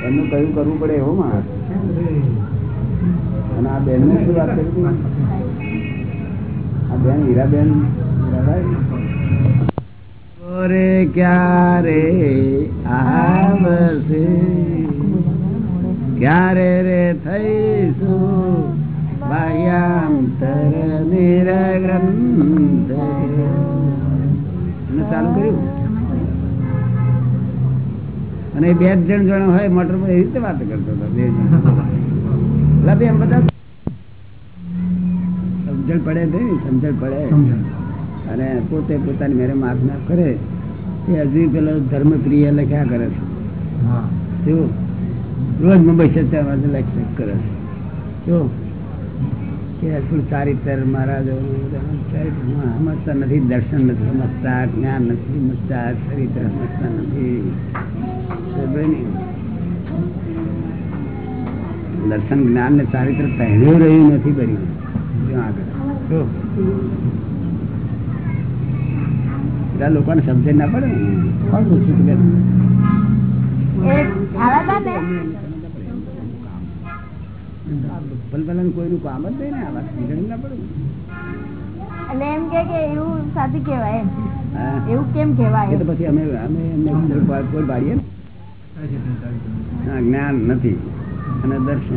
એમનું કયું કરવું પડે એવો માણસ. અને આ બેન શું વાત કરી આ બેન હીરાબેન હીરાભાઈ ક્યારે અને બે જણ જણ હોય મોટર એવી રીતે વાત કરતો હતો બે જણ. બે એમ બધા સમજણ પડે નહીં સમજણ પડે. અને પોતે પોતાની મેરે માફ ના કરે. એ હજુ પેલો ધર્મ પ્રિય લખ્યા કરે છે? શું? રોજ મુંબઈ સત્યામાં લખ કરે છે. શું? કે ચારિત્ર મહારાજો સમજતા નથી, દર્શન નથી સમજતા, જ્ઞાન નથી સમજતા, ચરિત્ર સમજતા નથી. દર્શન, જ્ઞાન ને ચારિત્ર પહેર્યું રહ્યું નથી કર્યું આગળ. લોકોને સમજણ ના પડે ને? કોણ પૂછ્યું તું બેન? એ આવ્યા હતા ને ભલભલાને કોઈનું કામ જ નહીં ને આ વાત સમજણ ના પડે ને. એટલે એમ કે કે એવું સાચું કહેવાય એવું કેમ કહેવાય તો પછી અમે અમે એમને કોઈ પા- ને? જ્ઞાન નથી. અને દર્શન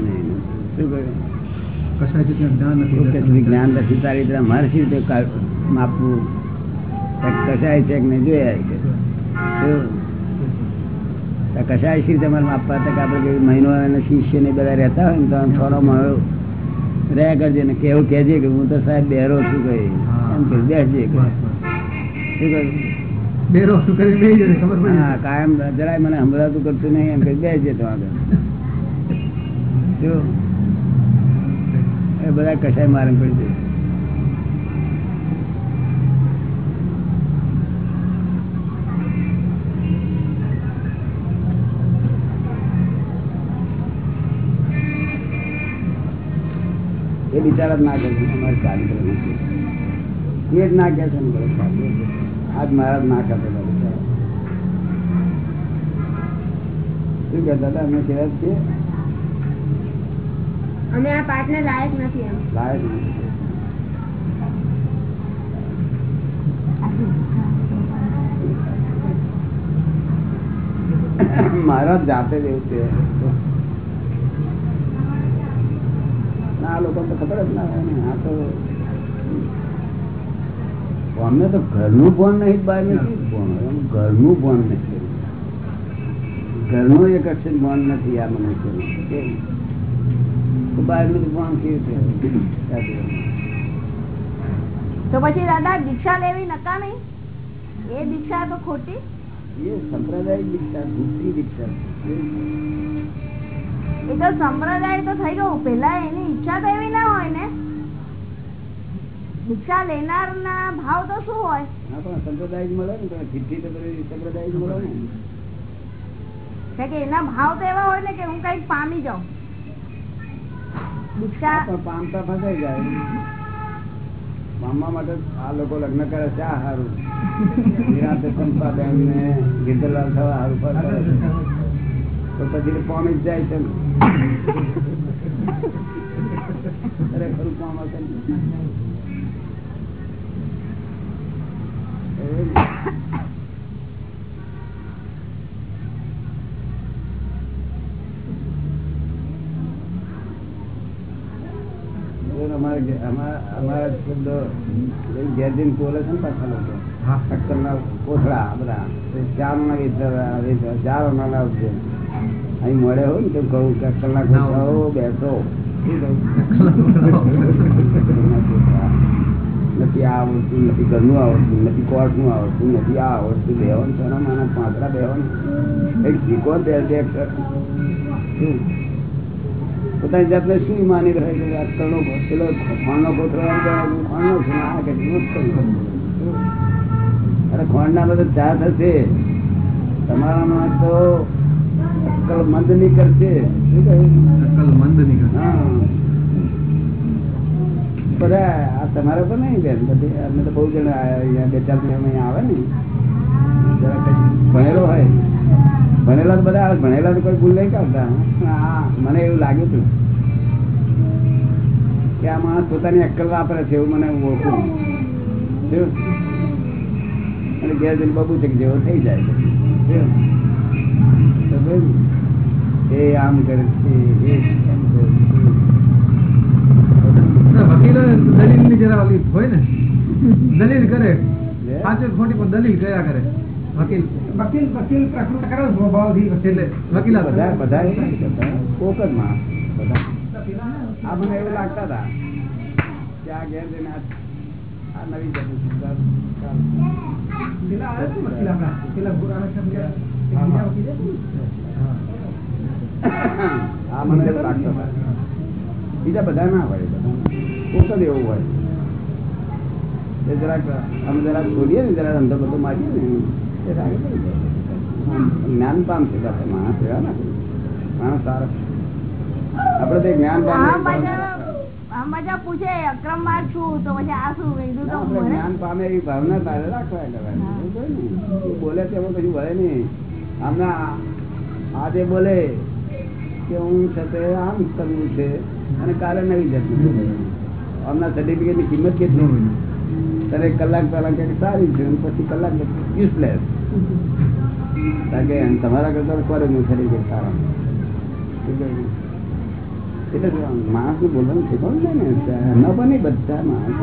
શું કહ્યું છે? જ્ઞાન તારી રીતે અમારે શી રીતે માપવું. એક છે કે નહીં જોયા છે. કશાય શી તમારે માપવા? હતા કે આપણે મહિનો અને શિષ્ય ને બધા રહેતા હોય ને તો આમ થોડો મળ્યો રહ્યા કરજે ને કેવું કહેજે કે હું તો સાહેબ બેરો છું કઈ. એમ કે. બેસજે શું કહ્યું? હા કાયમ જરાય મને સંભળાતું કરતું નહીં. એમ કે બેસજે તો આગળ. જો એ બધા કસાય મારે પડી જાય એ બિચારા જ ના કરે છે અમારે ચાલી કરે નથી એ જ ના કહે છે ને કરે છે. આજ મારા જ ના કરતા હતા બિચારા શું કહેતા હતા અમે કેવા છીએ અમે આ પાઠ ને લાયક નથી એમ લાયક નથી. મારા જ જાતે જ એવું છે ના આ લોકો તો ખબર જ ના હોય ને આ તો અમને તો ઘરનું ભણ નહીં બહાર નથી ભણ એમ ઘરનું ભણ નથી ઘરનું એક અક્ષર ભણ નથી આ મનુષ્યનું કેવું? તો બહારનું ભણ કેવું છે તો પછી દાદા દીક્ષા લેવી નકામી એ દીક્ષા તો ખોટી એ સંપ્રદાય દીક્ષા દૂસરી દીક્ષા છે. એ તો સંપ્રદાય તો થઈ ગયું. પેલા એની ઈચ્છા તો એવી ના હોય ને. દીક્ષા લેનાર ના ભાવ તો શું હોય? પણ સંપ્રદાય જ મળે ને તમે તો સંપ્રદાય જ મળે ને. કે એના ભાવ તો એવા હોય ને કે હું કંઈક પામી જાઉં. દીક્ષા પામતા ફસાઈ જાય. પામવા માટે આ લોકો લગ્ન કરે છે આ હારું. નિરાંતે ચંપાબેન ને ગીરધરલાલ થવા હારું પર કરે છે. તો પછી પામી જ જાય છે. ખરેખર પામે ને. એવું ને. એવું અમારે ઘે- અમારા અમારા શબ્દો ઘેર જઈને બોલે છે ને પાછા લોકો અક્કલના કોથળા બધા. ચારના વેચવા વેચવા ના લાવજો અહીં મળે હોય ને તો કહું કે અક્કલના કોથળાઓ બેસો. નથી આ આવડતું નથી ઘરનું આવડતું નથી કોર્ટનું આવડતું નથી આ આવડતું બેવાનું સોના માના પાંદડા બેવાનું એક શીખો બે? પોતાની જાતને શું માની રહે છે? પેલો ખોણનો હું ખોણનો છું ને કે હું અક્કલનો છું. અરે ખોણના બધા ચા થશે. તમારામાં તો અક્કલ મંદ નીકળશે. શું કહ્યું હા. બધા આ તમારા પર નહીં બેન બધી અમે તો બહુ જણા અહીંયા બે ચાર જણા આવે ને. જરા કંઈક ભણેલો હોય. ભણેલા તો બધા ભણેલા તો કોઈ ભૂલ નહીં કરતા. હા. મને એવું લાગ્યું હતું કે આ માણસ પોતાની અક્કલ વાપરે છે એવું મને ઓળખું. અને ઘેર જઈને બબુ છે જેવો થઈ જાય? એ આમ કરે છે વકીલો દલીલની જરા હોય ને. દલીલ કરે. સાચું ખોટી પણ દલીલ કર્યા કરે. વકીલ વકીલ વકીલ પ્રકૃતિ કરે સ્વભાવથી એટલે વકીલાત બધા બધા એવું નથી કરતા. કોક બધા. આ મને એવું લાગતા હતા કે આ ઘેર જઈને આ આ નવી જતું છે. ચાલ, ચાલ. પેલા આવે છે વકીલ આપણા? પેલા ગોરા બીજા એક બીજા વકીલ છે ને? આ મને એવું લાગતા હતા. બીજા બધા ના હોય બધા કોક જ એવું હોય. એ જરાક અમે જરાક છોડીએ ને જરાક અંદર બધું મારીએ ને. જ્ઞાન પામશે માણસ એવા ના? માણસ સારો આપડે તો જ્ઞાન પામે છું એવી ભાવના તારે રાખવા બોલે તેમાં કશું વળે નહીં. આમના આજે બોલે કે હું છતે આમ કરવું છે અને કાલે નવી જતું આમના સર્ટિફિકેટની કિંમત કેટલી? તારે કલાક પહેલા કે સારી છે પછી કલાક યુઝલેસ કારણ કે તમારા કરતા ફોરેન સર્ટિફિકેટ સારા. શું કહ્યું? એટલે માણસનું બોલવાનું શીખવાનું છે ને? ન બને બધા માણસ.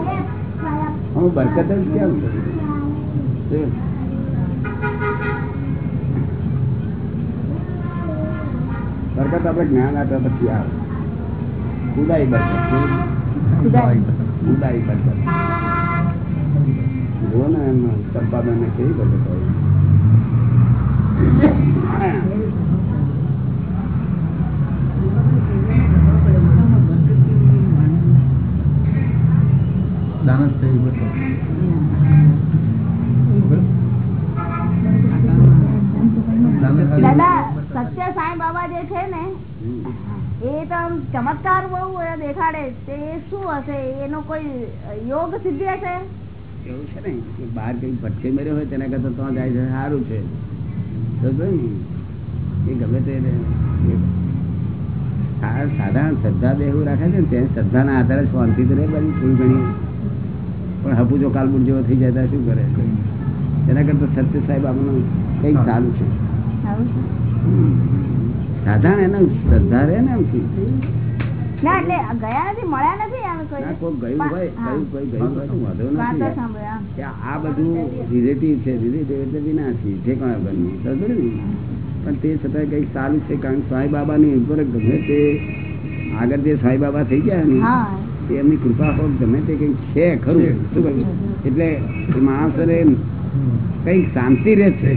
અમે બરકત જ કેમ બરકત આપણે જ્ઞાન આપ્યા પછી આવે. ઉદાઈ બરકત. શું? ઉદાઈ બરકત. જુઓ ને એમ ચંપાબેન કેવી બરકત હોય બધો દાદા સત્ય સાંઈ બાબા જે છે ને એ તો ચમત્કાર બહુ દેખાડે. તે શું હશે? એનો કોઈ યોગ સિદ્ધિ હશે? એવું છે ને કે બહાર કઈ ભટકે મેળ્યો હોય તેના કરતા તો જાય છે સારું છે. એ ગમે તે રે. સાધારણ શ્રદ્ધા બે એવું રાખે છે ને તે શ્રદ્ધાના આધારે શાંતિ તો રહે બધી થોડી ઘણી. પણ હપુ જો કાલબુટ જેવો થઈ જાય શું કરે? એના કરતા સત્ય સાહેબ આપણને કંઈક સારું છે. સાધારણ એને શ્રદ્ધા રહે ને એમથી ના એટલે ગયા નથી મળ્યા નથી? ના આ બધું રિલેટિવ છે રિલેટિવ એટલે વિનાશી ઠેકાણા બનવું પણ તે છતાં કંઈક સારું છે કારણ કે સાંઈ બાબાની ઉપર ગમે તે આગળ જે સાંઈ બાબા થઈ ગયા ને હા. એમની કૃપા હોત ગમે તે કંઈક છે ખરું. શું કહ્યું? એટલે એ માણસને કંઈક શાંતિ રહે છે.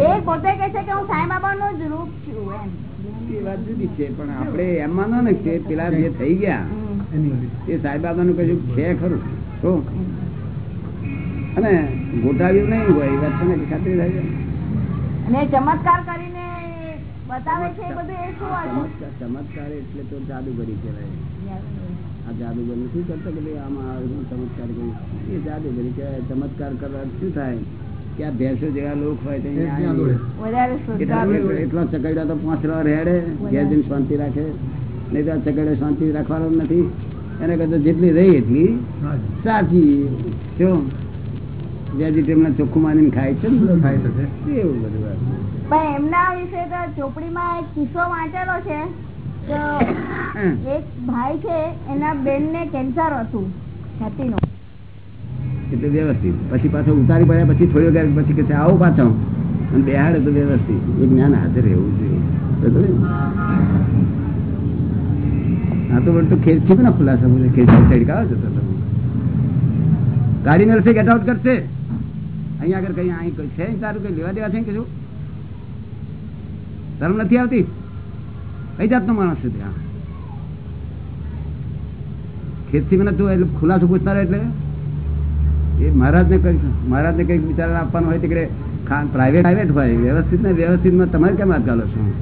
એ પોતે કે છે કે હું સાંઈ બાબા નું જ રૂપ છું એમ. એ વાત જુદી છે પણ આપણે એમ માનો ને કે પેલા જે થઈ ગયા. એ સાંઈ બાબાનું કશું છે ખરું? શું અને ગોટાવ્યું નહીં હોય એ વાત છે ને ખાતરી થાય અને ચમત્કાર કરીને બતાવે છે એ બધું એ શું ચમત્કાર એટલે તો જાદુગરી કહેવાય. આ જાદુગર નથી કરતા કે ભાઈ આમાં ચમત્કાર કર્યું? એ જાદુગરી કહેવાય. ચમત્કાર કરવા શું થાય? આ ભેંસો જેવા લોક હોય ત્યાં એટલા ચકડ્યા તો પાંચ રવા રેડે ઘેર જઈને શાંતિ રાખે. નહીં તો આ ચકડે શાંતિ રાખવાનો નથી. એને કરતા જેટલી રહી એટલી સાચી. શું વેજીટેબલ ચોખ્ખું માની ખાય છે એવું બધું પણ એમના વિશે તો ચોપડીમાં એક કિસ્સો વાંચેલો છે. તો એક ભાઈ છે એના બેન ને કેન્સર હતું છાતીનું. એટલે વ્યવસ્થિત. પછી પાછો ઉતારી પડ્યા પછી થોડી વગર પછી કે આવો પાછો. અને બેહાડ તો વ્યવસ્થિત. એ જ્ઞાન હાજર રહેવું જોઈએ. હા, તો તો ખેંચી ને ખુલાસા બોલે ખેંચી ચડકાવો છો તમે ગાડી મળશે ગેટ આઉટ કરશે. અહીંયા આગળ કઈ, અહીં છે તારું? કઈ લેવા દેવા છે કે શું શરમ નથી આવતી? કઈ જાતનો માણસ છે ત્યાં? ખેતથી મને તું એટલે ખુલાસો રહે એટલે? એ મહારાજને કંઈક મહારાજને કંઈક વિચાર આપવાનું હોય તે પ્રાઇવેટ પ્રાઇવેટ હોય. વ્યવસ્થિત ને વ્યવસ્થિતમાં તમારે કેમ ગાલો છો?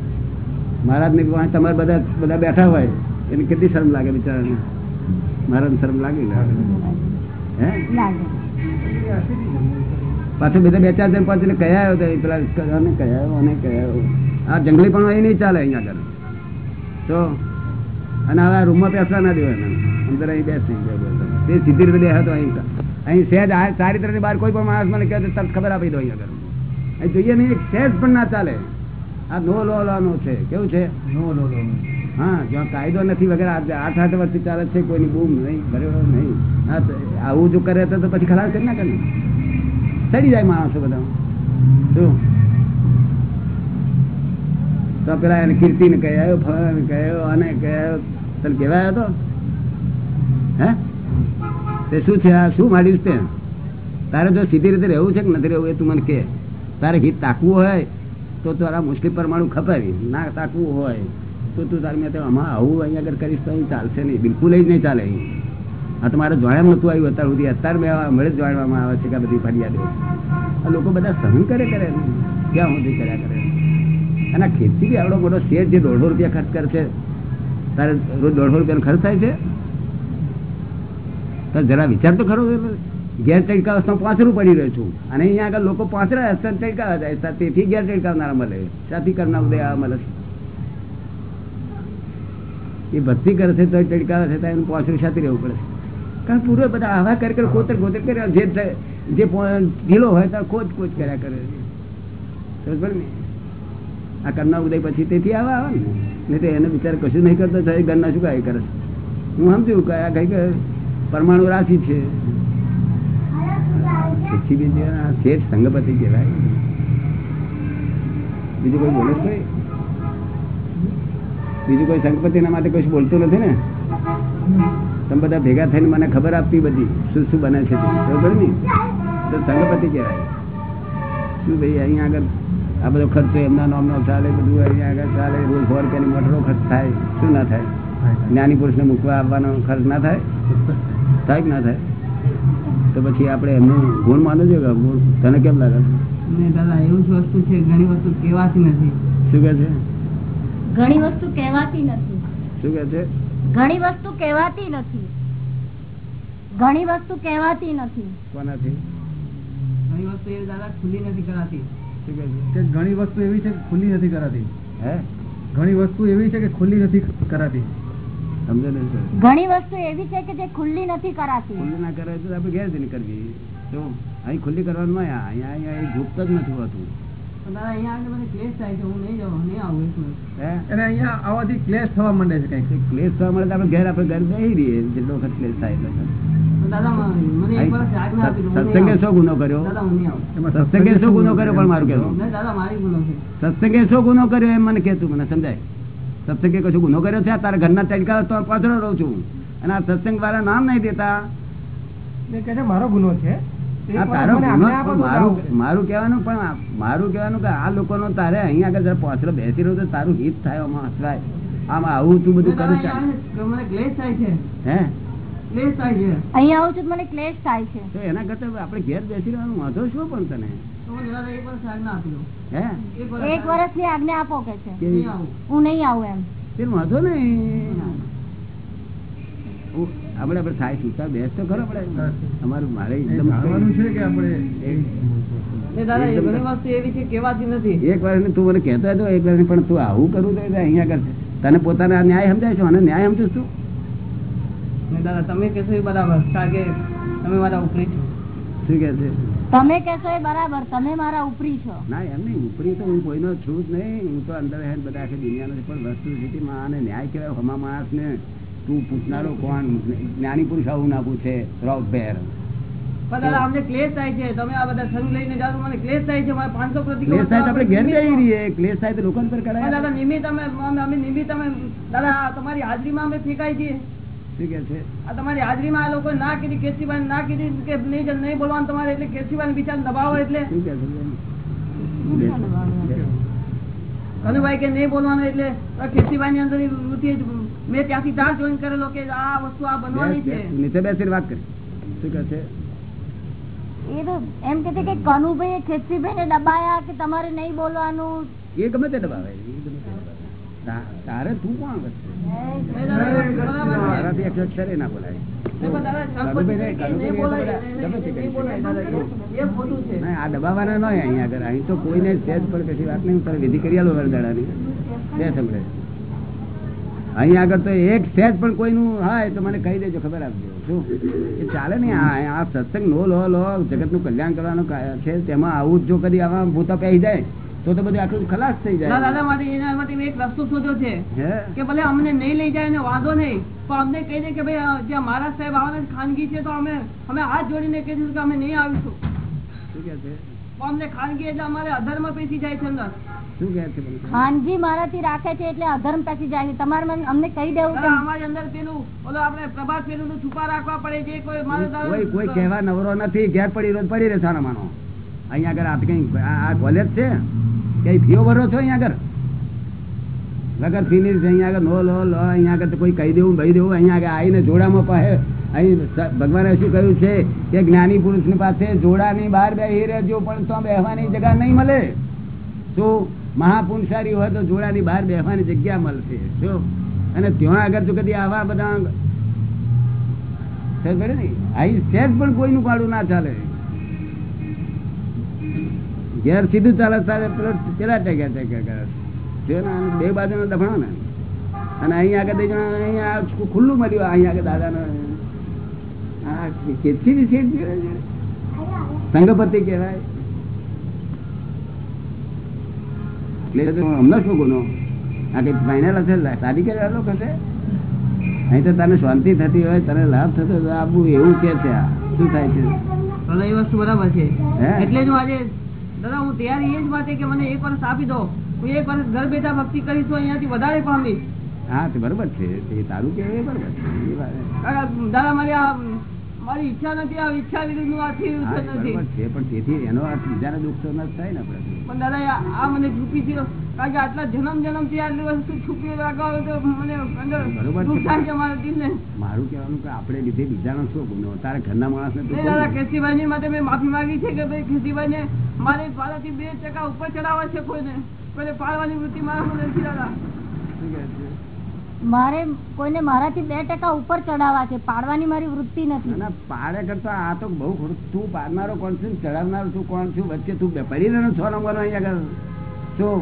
મહારાજને તમારે બધા બધા બેઠા હોય. એને કેટલી શરમ લાગે બિચારાને? મહારાજ શરમ લાગે? હે? પાછું બધા બે ચાર જણ પાંચ કયા આવ્યો તો એ પેલા અને કયા આવ્યો અને કયા આવ્યો. આ જંગલી પણ અહીં નહીં ચાલે અહીંયા આગળ. તો? અને હવે રૂમમાં બેસવા ના દેવાય અંદર અહીં બેસી તે સીધી રીતે બેસે તો અહીં અહીં સહેજ આ ચારિત્રની બહાર કોઈ પણ માણસ મને કહે તરત ખબર આપી દો અહીંયા આગળ. અહીં જોઈએ નહીં સહેજ પણ ના ચાલે. આ નો લો લો નો છે. કેવું છે? નો લો લો હા જ્યાં કાયદો નથી વગેરે આઠ આઠ વર્ષથી ચાલે છે કોઈની બૂમ નહીં બરાબર નહીં. હા આવું જો કરે તો તો પછી ખરાબ કરી ના. કરે ચડી જાય માણસો બધા. શું? તો પેલા એને કીર્તિને કહેવાયો ફળ કહેવાયો અને કહેવાયો તને કહેવાયો હતો હે? તે શું છે? આ શું માંડીશ છે? તારે જો સીધી રીતે રહેવું છે કે નથી રહેવું એ તું મને કે. તારે ગીત તાકવું હોય તો તારા મુશ્કેલ પરમાણુ ખપાવી. ના તાકવું હોય તો તું તારી મેં આમાં આવું અહીંયા આગળ કરીશ તો ચાલશે નહીં. બિલકુલ જ નહીં ચાલે આ તો મારે નહોતું આવ્યું અત્યાર સુધી. અત્યારે મેં મળે જ જાણવામાં આવે છે કે બધી ફરિયાદો. આ લોકો બધા સહન કરે કરે. ક્યાં સુધી કર્યા કરે? અને ખેતી બી આવડો મોટો શેઠ જે દોઢસો રૂપિયા ખર્ચ કરે છે તારે રોજ દોઢસો રૂપિયાનો ખર્ચ થાય છે? જરા વિચાર તો ખરો ઘેર ચડકા અવસ્થામાં પાંચરું પડી રહ્યો છું. અને અહીંયા આગળ લોકો પાછરા હસ્તર ચડકાવા જાય તેથી ઘેર ચડકાવનારા મળે. સાથી કરનાર ઉદય મળે. એ ભક્તિ કરે છે તો ચડકાવે છે એનું પાંચરું સાથે રહેવું પડે. કારણ પૂરો બધા આવા કરી કરે કોતર કોતર કરે. જે જે ઢીલો હોય તો ખોજ ખોજ કર્યા કરે. સમજ ને? આ કરનાર ઉદય પછી તેથી આવા આવે ને. નહીં તો એને વિચાર કશું નહીં કરતો. ઘરના શું કાંઈ કરે હું સમજુ કે આ કઈ પરમાણુ રાશિ છે. શેઠ સંગપતિ કહેવાય. બીજું કોઈ બોલે છે બીજું કોઈ સંગપતિના માટે કોઈ બોલતું નથી ને? તમે બધા ભેગા થઈને મને ખબર આપતી બધી શું શું બને છે બરોબર ને? તો સંગપતિ કહેવાય. શું ભાઈ અહીંયા આગળ આ બધો ખર્ચો એમના નામનો ચાલે બધું અહીંયા આગળ ચાલે રોજ સો રૂપિયાની મોટરો ખર્ચ થાય શું ના થાય? જ્ઞાની પુરુષને મૂકવા આવવાનો ખર્ચ ના થાય? થાય કે ના થાય? તો પછી આપણે એમનું ગુણ માનો છો કે ગુણ તને કેમ લાગે? ને દાદા એવું જ વસ્તુ છે ઘણી વસ્તુ કહેવાતી નથી. શું કહે છે? ઘણી વસ્તુ કહેવાતી નથી. શું કહે છે? ઘણી વસ્તુ કહેવાતી નથી. ઘણી વસ્તુ કહેવાતી નથી. કોનાથી? ઘણી વસ્તુ એવી દાદા ખુલ્લી નથી કરાતી. શું કહે છે? કે ઘણી વસ્તુ એવી છે કે ખુલ્લી નથી કરાતી. હે? ઘણી વસ્તુ એવી છે કે ખુલ્લી નથી કરાતી. સમજો ને ઘણી વસ્તુ એવી છે કે જે ખુલ્લી નથી કરાતી. ખુલ્લી ના કરાય તો આપણે ઘેર જઈને કરવી? તો અહીં ખુલ્લી કરવાનું નહીં અહીંયા અહીંયા એ ઝૂકત જ નથી હોતું. સત્સંગે શું ગુનો કર્યો? દાદા હું નહીં આવું. એમાં સત્સંગે શું ગુનો કર્યો પણ મારું કહેવું. નહીં દાદા મારી ગુનો છે. સત્સંગે શું ગુનો કર્યો એમ મને કેતું મને સમજાય? સત્સંગે કશું ગુનો કર્યો છે? તારા ઘરના ચડકા તો પાછળ રહું છું. અને આ સત્સંગ વાળા નામ નહીં દેતા. એ કહે છે મારો ગુનો છે. આ તારો મારું મારું કહેવાનું પણ આ- મારું કહેવાનું કે આ લોકોનો તારે અહીંયા આગળ જરા પાછળ બેસી રહ્યો તો તારું હિત થાય આમાં હસવાય. આમાં આવું તું બધું કરું ક્લેશ થાય છે. હે? ક્લેશ થાય છે. અહીંયા આવું છું મને ક્લેશ થાય છે. તો એના કરતા આપણે ઘેર બેસી રહેવાનું વાંધો શું પણ તને? એક વર્ષ આજ્ઞા આપી દો હે? એક વર્ષ એક વર્ષની આજ્ઞા આપો કે છે. હું નહીં આવું. એમ. તે વાંધો નહીં. આપણે આપણે થાય સુતા બેસ તો ખરો આપણે અમારું મારે એકદમ છે કે આપણે ને દાદા એ ઘણી વસ્તુ એવી છે કહેવાતી નથી. એક વાર તું મને કહેતો હતો એક વાર પણ તું આવું કરું તો અહીંયા કર. તને પોતાના ન્યાય સમજાય છો? અને ન્યાય સમજું છું. ને દાદા તમે કહેશો એ બરાબર કારણ કે તમે મારા ઉપરી છો. શું કે છે? તમે કહેશો એ બરાબર તમે મારા ઉપરી છો. ના એમ નહીં ઉપરી તો હું કોઈનો છું જ નહીં. હું તો અંદર હેન્ડ બધા આખી દુનિયાનો પણ વસ્તુ સ્થિતિમાં આને ન્યાય કહેવાય. હમા માણસને તું પૂછનારો કોણ? જ્ઞાની પુરુષ આવું ના પૂછે. ક્લેશ થાય આ બધા સંગ લઈને જાઓ તો લોકો પર કરાય. દાદા નિમિત્ત અમે નિમિત્ત દાદા તમારી હાજરીમાં અમે ફેંકાઈ છીએ. શું કે છે? આ તમારી હાજરીમાં આ લોકો ના કીધી કેસરીભાઈ ના કીધી કે નહીં નહીં બોલવાનું તમારે એટલે કેસરીભાઈ બિચાર દબાવો એટલે? શું કે છે કનુભાઈ કે નહીં બોલવાનું એટલે? કેસરીભાઈ ની અંદર વૃત્તિ મેં ત્યાંથી તાર જોઈન કરેલો કે આ વસ્તુ આ બનવાની છે. નીચે બેસીને વાત કરી. શું કે છે? એ તો એમ કે કે કનુભાઈ ખેતરીભાઈ ને દબાયા કે તમારે નહીં બોલવાનું? એ ગમે તે દબાવે તારે તું કોણ. મારાથી એક અક્ષરે ના બોલાય. ના, આ દબાવવાના નહીં અહીંયા આગળ. અહીં તો કોઈને સહેજ પણ કશી વાત નહીં તારે વિધિ કરી આલો વરદાડાની. બે સંભળે અહીં આગળ તો એક સેજ પણ કોઈનું હોય તો મને કહી દેજો ખબર આપજો. શું? એ ચાલે નહીં આ સત્સંગ નો લો લો જગતનું કલ્યાણ કરવાનું છે તેમાં આવું જ જો કદી આવા ભૂતા પહેરી જાય. તો તો બધું આખું ખલાસ થઈ જાય. દાદા માટે એના માટે એક રસ્તો શોધ્યો છે કે ભલે અમને નહીં લઈ જાય ને વાંધો નહીં પણ અમને કહી દે કે ભાઈ જ્યાં મહારાજ સાહેબ આવવાના ખાનગી છે તો અમે અમે હાથ જોડીને કહી દીધું કે અમે નહીં આવીશું. શું કે છે? અમને ખાનગી એટલે અમારે અધર્મ પેસી જાય છે અંદર. શું કે છે ખાનગી મારાથી રાખે છે એટલે અધર્મ પેસી જાય છે. તમારે અમને કહી દેવું કે અમારી અંદર પેલું ઓલો આપણે પ્રભાત પેલું છુપા રાખવા પડે છે કોઈ મારો કોઈ કોઈ કહેવા નવરો નથી ઘેર પડી રોજ પડી રહે છે માનો અહીંયા આગળ આ કઈ આ કોલેજ છે? કઈ ફીઓ ભરો છો અહીંયા આગળ? વગર ફીની અહીંયા આગળ નો, લો લો, અહીંયા આગળ કોઈ કહી દેવું, ભાઈ દેવું, અહીંયા આગળ આવીને જોડામાં પાસે અહીં ભગવાને શું કહ્યું છે કે જ્ઞાની પુરુષની પાસે જોડાની બહાર બેહી રહેજો, પણ તો બેહવાની જગ્યા નહીં મળે. શું? મહાપુરુષારી હોય તો જોડાની બહાર બેહવાની જગ્યા મળશે. શું? અને ત્યાં આગળ તો કદી આવા બધા અહીં સહેજ પણ કોઈનું પાડું ના ચાલે. ઘેર સીધું ચાલે ચાલે પેલા ટેક્યા ટેક્યા કરે. બે બાજુનો દફણો ને અને અહીં આગળ જણા અહીંયા ખુલ્લું મળ્યું અહીંયા આગળ દાદાને. કેટલી સંગપતિ કહેવાય. એટલે તો હમણાં શું ગુનો? આ કઈ ફાઇનલ હશે શાદી કરેલો હશે અહીં તો તને શાંતિ થતી હોય તને લાભ થતો આબુ એવું કે છે આ. શું થાય છે? એ વસ્તુ બરાબર છે? એટલે જ આજે દાદા હું તૈયારી એ જ માટે કે મને એક વર્ષ આપી દો. હું એક વર્ષ ઘર બેઠા ભક્તિ કરી તો અહીંયાથી વધારે પામીશ હા તે બરોબર છે. તે તારું કે એ બરોબર છે. દાદા મારી આ મારી ઈચ્છા નથી આ ઈચ્છા વિરુદ્ધનું આ થયું નથી. છે. પણ તેથી એનો અર્થ બીજાને દુઃખ તો ન થાય ને આપણે. પણ દાદા આ- મને ચૂકી છે કારણ કે આટલા જન્મ જન્મથી આટલી વસ્તુ છુપી રાખવા તો મને અંદર બરોબર છે. દુઃખ થાય છે મારું કહેવાનું કે આપણે લીધે બીજાનો શું ગુનો તારા ઘરના દાદા કોણ? કેસીભાઈ માટે મેં માફી માંગી છે કે ભાઈ કેસીભાઈ ને મારે થી બે ટકા ઉપર ચડાવવા છે કોઈને. કોઈને પાડવાની વૃત્તિ મારા નથી દાદા? મારે કોઈને મારાથી બે ટકા ઉપર ચડાવવા છે. પાડવાની મારી વૃત્તિ નથી. ના, ના, પાડે કરતા આ તો બહુ ખોટું. તું પાડનારો કોણ છું ચડાવનારો તું કોણ છું? વચ્ચે તું પડી રહ્યો છો નંબરનો અહીંયા આગળ. શું?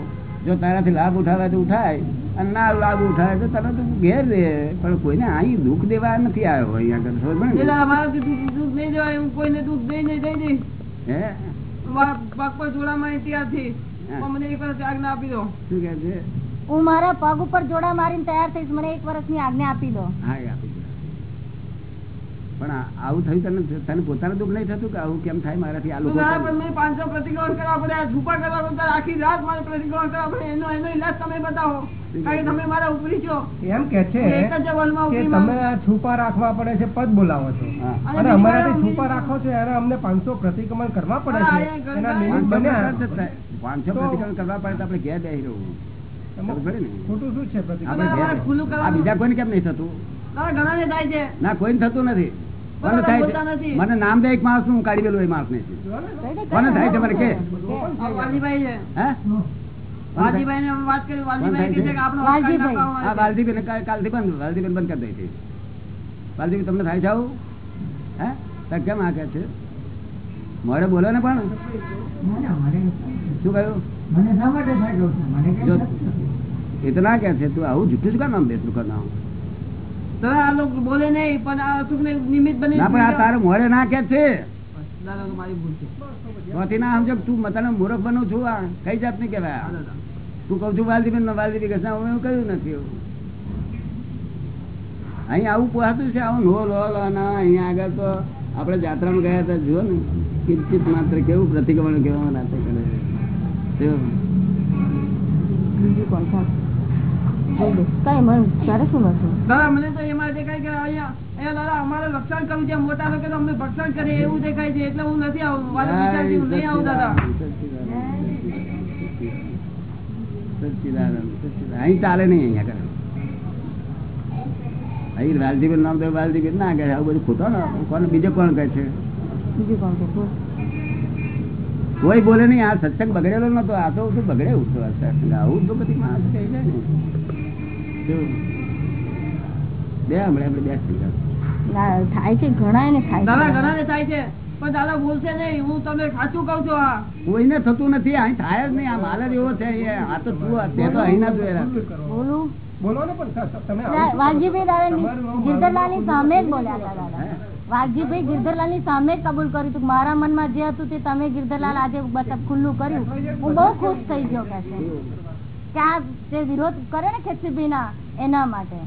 જો તારાથી લાભ ઉઠાવે તો ઉઠાય અને ના લાભ ઉઠાવે તો તને તું ઘેર રહે. પણ કોઈને અહીં દુઃખ દેવા નથી આવ્યો અહીંયા ને? દુઃખ નહીં દેવાય હું કોઈને દુઃખ દઈ નહીં દઈ દઈશ. હે? પગ પર જોડામાં ત્યારથી હા. પણ મને એક વર્ષ આજ્ઞા આપી દો. શું કે છે? હું મારા પગ ઉપર જોડા મારીને તૈયાર થઈશ મને એક વર્ષની આજ્ઞા આપી દો. હા આપી દે. પણ આવું થયું તને તને પોતાનું દુઃખ નહીં થતું કે આવું કેમ થાય મારાથી? આ લોકો પાંચસો પ્રતિક્રમણ કરવા પડે આ છુપા કરવા પડે આખી રાત મારે પ્રતિક્રમણ કરવા પડે. એનો એનો ઇલાજ તમે બતાવો. કારણ કે તમે મારા ઉપરી છો. એમ કે છે હું એક જ વર્લ્ડમાં કે તમે છુપા રાખવા પડે છે પદ બોલાવો છો. અને અને અમારાથી છુપા રાખો છો એને અમને પાંચસો પ્રતિક્રમણ કરવા પડે છે. એના નિમિત્ત બન્યા. પાંચસો તો- પ્રતિક્રમણ કરવા પડે તો આપણે ઘેર બેસી રહેવું? ખોટું શું છે. બીજા કોઈને કેમ નહીં થતું? દાદા ઘણાને થાય છે. ના કોઈને થતું નથી. મને થાય છે. મને નામ માણસનું કાઢી ગયેલું એ માણસ ને કોને થાય છે મને કે. તમને થાય છે આવું? હે? કેમ આ કે છે? મોડે બોલો ને પણ. શું કહ્યું? એ તો ના કે છે તું આવું જુઠ્ઠું શું કામ નામ દે તું કર નામ દાદા આ લોકો બોલે નહીં પણ આ સુખને નિમિત્ત બની પણ આ તારે મોડે ના કે છે. મારી ભૂલ છે. ના સમજો તું તને મૂર્ખ બનું છું આ કઈ જાતની કહેવાય? હા, આ? દાદા. તું કઉ છું વાલદીબેન વાલદીબી કૃષ્ણ હું એવું કહ્યું નથી એવું. અહીં આવું પોહાતું છે આવું નો લો લો ના અહીંયા આગળ તો આપણે જાત્રામાં ગયા હતા જુઓ ને કિંચિત માત્ર કેવું પ્રતિક્રમણ કેવા નાટક કરે કઈ મને તારે શું નથી દાદા મને તો એમાં દેખાય કે અહીંયા અહીંયા દાદા અમારે રક્ષણ કરવું છે મોટા લોકો તો અમને ભક્ષણ કરે એવું દેખાય છે એટલે હું નથી આવું. મારા વિચારથી હું નહીં આવું દાદા. સચ્ચિદાનંદ, સચ્ચિદાનંદ. અહીં ચાલે નહીં અહીંયા આગળ. અહીં વાલજીબેન નામ તો વાલજીબેન ના કહે આવું બધું ખોટો ને કોને બીજો કોણ કહે છે? બીજું કોણ કોઈ બોલે નહીં આ સત્સંગ બગડેલો નતો. આ તો બધું બગડે ઉઠતો સત્સંગ. આવું તો બધી માણસ કહી જાય ને. શું? બે હમણાં આપણે બેસી થાય છે ઘણા ને થાય દાદા છે. ઘણા થાય છે. પણ દાદા બોલશે નહીં. હું તમને સાચું કઉ છું આ. કોઈને થતું નથી. અહીં થાય જ નહીં. આ માલ એવો છે. આ તો તું તે તો અહીં ના જોયેલા બોલું. બોલો ને પણ તમે વાઘજીભાઈ દાદા ગિરધરલાલની સામે જ બોલ્યા હતા દાદા. વાઘજીભાઈ ગિરધરલાલની સામે કબૂલ કર્યું હતું કે મારા મનમાં જે હતું તે તમે ગિરધરલાલ આજે મતલબ ખુલ્લું કર્યું. હું બહુ ખુશ થઈ ગયો કે જે વિરોધ કરે ને ખેતસીભાઈ ના એના માટે.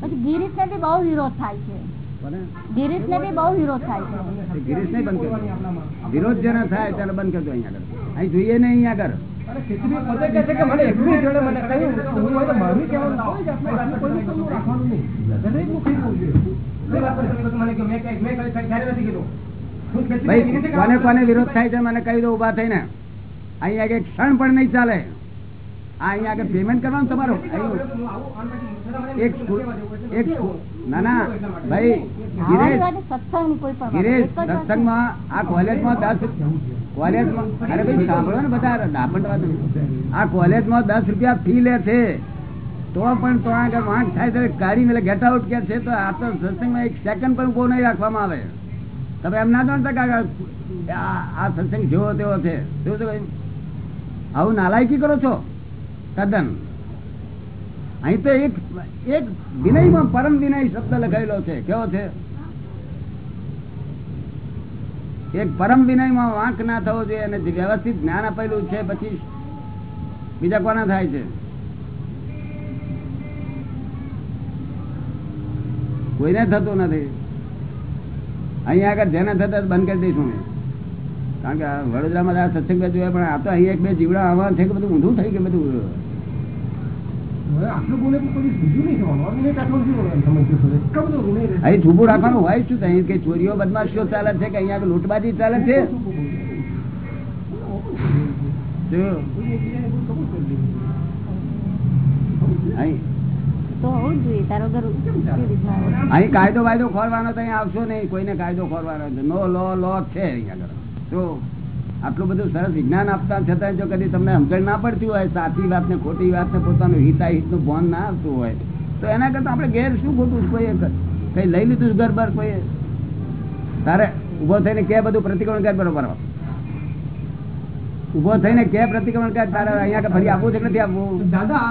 પછી ગિરીશ ને બી બહુ વિરોધ થાય છે. ગિરીશ ને બી બહુ વિરોધ થાય છે. ગિરીશ નહીં બંધ વિરોધ જેના થાય ત્યારે બંધ કરજો અહીંયા આગળ. અહીં જોઈએ ને અહીંયા આગળ. કોને કોને વિરોધ થાય છે મને કહી દો ઊભા થઈને. અહીંયા આગળ ક્ષણ પણ નહીં ચાલે. અહીંયા આગળ પેમેન્ટ કરવાનું તમારું? તો પણ આગળ વાંક થાય ત્યારે મેલે ગેટ આઉટ કે છે તો આ તો સત્સંગમાં એક સેકન્ડ પણ બહુ નહીં રાખવામાં આવે. તમે એમ ના જાણતા કે આ- સત્સંગ જેવો તેવો છે. શું આવું નાલાયકી કરો છો? તદ્દન અહીં તો એક એક વિનયમાં પરમ વિનય શબ્દ લખાયેલો છે. કેવો છે? એક પરમ વિનયમાં વાંક ના થવો જોઈએ અને વ્યવસ્થિત જ્ઞાન આપેલું છે, પછી બીજા કોના થાય છે? કોઈને થતું નથી. અહીંયા આગળ જેને થતા બંધ કરી દઈશું કારણ કે વડોદરામાં સત્સંગ જોયા પણ આ તો અહીંયા એક બે જીવડા આવવા છે કે બધું ઊંધું થઈ ગયું બધું. અહીં છૂપું રાખવાનું હોય શું? અહીં કે ચોરીઓ બદમાશીઓ ચાલે છે કે અહીંયા લૂંટબાજી ચાલે છે? શું? અહીં? અહીં કાયદો વાયદો ખોરવાનો તો અહીંયા આવશો નહીં. કોઈને કાયદો ખોરવાનો છે. નો લો લો છે અહીંયા આગળ. તો આટલું બધું સરસ વિજ્ઞાન આપતા છતાં જો કદી તમને સમજણ ના પડતી હોય, સાચી વાત ને ખોટી વાત ને પોતાનું હિતાહિતનું ભાન ના આવતું હોય, તો એના કરતા આપણે ઘેર શું ખોટું કોઈ, કઈ લઈ લીધું ઘર કોઈ તારે ઊભો થઈને કે બધું પ્રતિક્રમણ કર બરોબર ઊભો થઈને કે પ્રતિક્રમણ કર તારે અહીંયા ફરી આપવું છે નથી આપવું? દાદા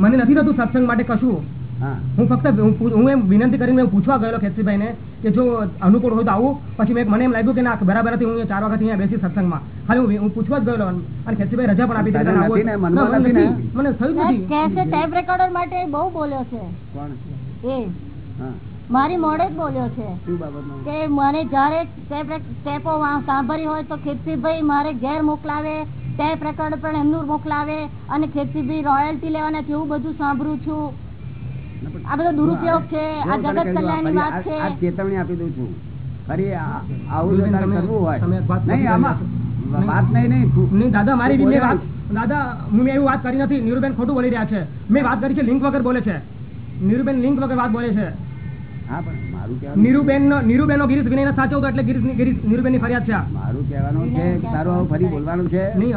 મને નથી થતું સત્સંગ માટે કશું. હા. ફક્ત હું એમ વિનંતી કરીને મેં પૂછવા ગયેલો ખેતરીભાઈ ને કે જો અનુકૂળ હોય તો આવું. પછી મેં મને એમ લાગ્યું કે ના બરાબર નથી હું ચાર વખત અહીંયા બેસી સત્સંગમાં. ખાલી હું હું પૂછવા જ ગયેલો અને ખેતરીભાઈ રજા પણ આપી દીધી. મને થયું નથી. ટેપ રેકોર્ડર માટે બહુ બોલ્યો છે. એ. હા. મારી મોડે જ બોલ્યો છે કે મને જ્યારે ટેપ ટેપો સાંભળી હોય તો ખેતરીભાઈ મારે ઘેર મોકલાવે ટેપ રેકોર્ડ પણ એમનું મોકલાવે અને ખેતરીભાઈ રોયલ્ટી લેવાના જેવું બધું સાંભળું છું. આ બધો દુરુપયોગ છે આ જગત તને કહી દઉં, કલ્યાણની વાત છે. આ ચેતવણી આપી દઉં છું. ફરી આવું કરવું હોય નહીં આમાં વાત નહીં. નહીં દાદા મારી વાત દાદા હું મેં એવી વાત કરી નથી. નીરુબેન ખોટું બોલી રહ્યા છે. મેં વાત કરી છે લિંક વગર બોલે છે. નીરુબેન લિંક વગર વાત બોલે છે. હા પણ નીરુબેન નીરુબેન નો ગિરીશ વિનય સાચો હતો એટલે ગિરીશ ગિરીશ નીરુબેનની ફરિયાદ છે મારું કહેવાનું છે તારું ફરી બોલવાનું છે? નહીં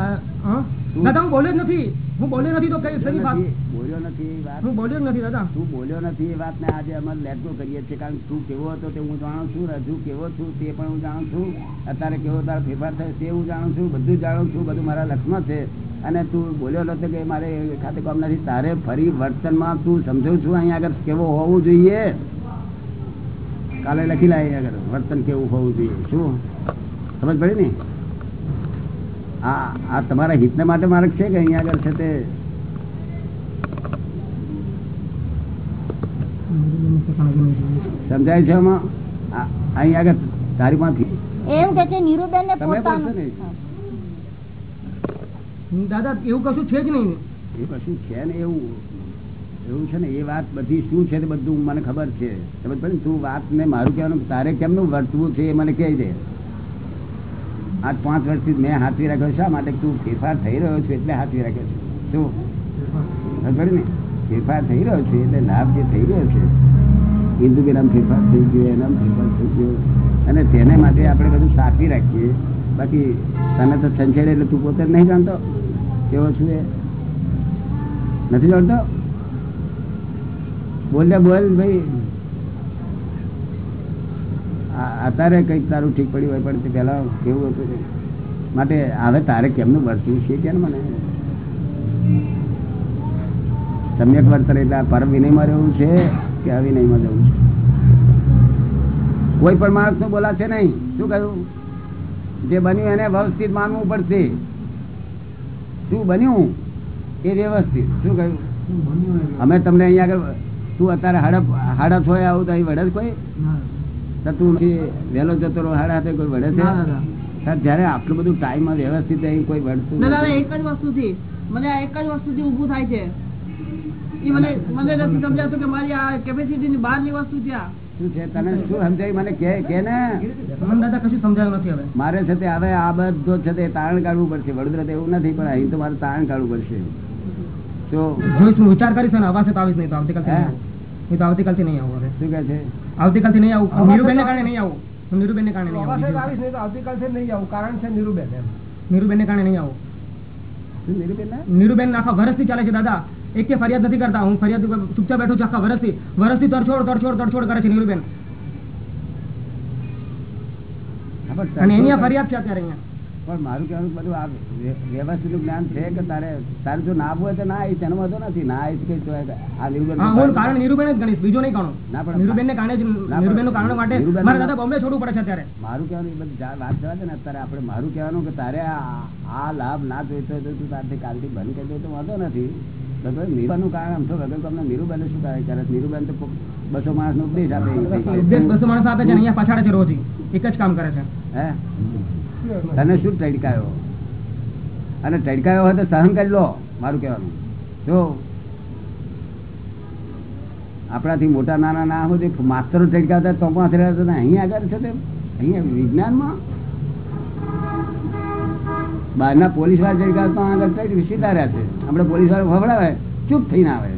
દાદા હું બોલ્યો જ નથી. હું બોલ્યો નથી તો કઈ બોલ્યો વાત? બોલ્યો નથી વાત. હું બોલ્યો નથી દાદા. તું બોલ્યો નથી એ વાતને આજે અમે લેટ ગો કરીએ છીએ કારણ કે તું કેવો હતો તે હું જાણું છું રજુ કેવો છું તે પણ હું જાણું છું. અત્યારે કેવો તારો ફેરફાર થયો તે હું જાણું છું બધું જાણું છું બધું મારા લક્ષમાં છે. અને તું બોલ્યો નતો કે મારે ખાતે કામ નથી તારે ફરી વર્તનમાં તું સમજુ છું અહીંયા આગળ કેવો હોવું જોઈએ? કાલે લખી લાય આગળ. વર્તન કેવું હોવું જોઈએ? શું? સમજ પડી ને? આ આ તમારા હિતને માટે માર્ગ છે કે અહીંયા આગળ છે તે? સમજાય છે અહીં આગળ તારી માંથી એમ કે છે નીરુબેન ને? પોતાનું દાદા એવું કશું છે જ નહીં. એ કશું છે ને એવું? એવું છે ને, એ વાત બધી શું છે બધું મને ખબર છે. સમજ તું વાત ને મારું કહેવાનું, તારે કેમનું વર્તવું છે એ મને કહી દે. આજ પાંચ વર્ષથી મેં હાથવી રાખ્યો, શા માટે? તું ફેરફાર થઈ રહ્યો છું એટલે હાથવી રાખ્યો છે. શું? ખબર ને? ફેરફાર થઈ રહ્યો છે એટલે લાભ જે થઈ રહ્યો છે હિન્દુ હિન્દુબેન ફેરફાર થઈ ગયો એનામ ફેરફાર થઈ ગયો. અને તેને માટે આપણે બધું સાચવી રાખીએ. બાકી તને તો સંચેડે એટલે તું પોતે નહીં જાણતો? કેવો છું એ? નથી જાણતો? બોલ્યા બોલ ભાઈ. અત્યારે કંઈક તારું ઠીક પડ્યું હોય પણ પેલા કેવું હતું માટે હવે તારે કેમનું વર્તવું છે કે મને? સમ્યક વર્તન એટલે પરમ વિનયમાં રહેવું છે કે અવિનયમાં જવું છે? કોઈ પણ માણસનું બોલાશે નહીં. શું કહ્યું? જે બન્યું એને વ્યવસ્થિત માનવું પડશે. શું બન્યું? એ વ્યવસ્થિત. શું કહ્યું? અમે તમને અહીંયા આગળ તું અત્યારે હડપ હાડા હોય આવું તો વડે કોઈ? તું વહેલો જતો રહો હાડા હાથે કોઈ વડે છે? ના, જ્યારે આટલું બધું ટાઈમ વ્યવસ્થિત અહીં કોઈ વળતું નથી. એક જ વસ્તુથી મને એક જ વસ્તુથી ઊભું થાય છે. એ મને મને નથી સમજાતું કે મારી આ કેપેસિટી ની બહારની વસ્તુ છે શું છે? તને શું સમજાય? મને કે કે ને? દાદા કશું સમજાયું નથી હવે. મારે છે તે હવે આ બધો છે તે તારણ કાઢવું પડશે. વડોદરા તો એવું નથી પણ અહીં તો મારે તારણ કાઢવું પડશે. તો જોઈશ વિચાર કરીશ અને અવાજ આવીશ નહીં તો. હું તો આવતીકાલથી નહીં આવું હવે. શું કહે છે? આવતીકાલથી નહીં આવું. હું નીરુબેનને કારણે નહીં આવું. હું નીરુબેનને કારણે નહીં આવા. આવીશ નહીં તો આવતીકાલથી નહીં આવું. કારણ છે નીરુબેન એમ. નીરુબેનને કારણે નહીં આવું. શું નીરુબેન આખા વર્ષથી ચાલે છે દાદા. એક કે ફરિયાદ નથી કરતા. હું ફરિયાદ ચૂપચાપ બેઠું છું આખા વર્ષથી વર્ષથી તરછોડ તરછોડ તરછોડ કરે છે નીરુબેન. અને એની ફરિયાદ છે અત્યારે અહીંયા. પણ મારું કહેવાનું બધું આ વ્યવસ્થિત જ્ઞાન છે કે તારે તારે જો ના હોય તો ના આવીશ એનો વાંધો નથી. ના આવીશ કઈ આ નિરૂબેન કારણ નિરૂબેન જ ગણીશ બીજો નહીં ગણો ના, પણ- નીરુબેનને કારણે જ નિરૂબેન નીરુબેનનું કારણ માટે મારે દાદા બોમ્બે છોડવું પડે છે ત્યારે મારું કહેવાનું એ બધી વાત જવા દે ને અત્યારે આપણે મારું કહેવાનું કે તારે આ લાભ ના જોઈતો તો તું તારથી કાલથી બંધ કરી દે તો વાંધો નથી. ભાઈ કારણ આમ તો વગર તમને નીરુબેન શું કરે કરે નીરુબેન તો બસો માણસ નો ઉપદેશ આપે. ઉપદેશ બસો માણસ આપે છે અહીંયા પછાડે છે રોજ એક જ કામ કરે છે. હે? તને શું ટડકાયો અને ટડકાયો હોય તો સહન કરી લો, મારું કહેવાનું. જો આપણાથી મોટા નાના ના હોય માસ્તરો ટડકાતા તો પાંચ રહ્યા હતા અહીં આગળ છે તે અહીંયા વિજ્ઞાનમાં? બહારના પોલીસવાળા ટડકાતા આગળ ટડકી સીધા રહ્યા છે. આપણે પોલીસવાળા ફફડાવે, ચૂપ થઈને આવે.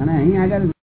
અને અહીં આગળ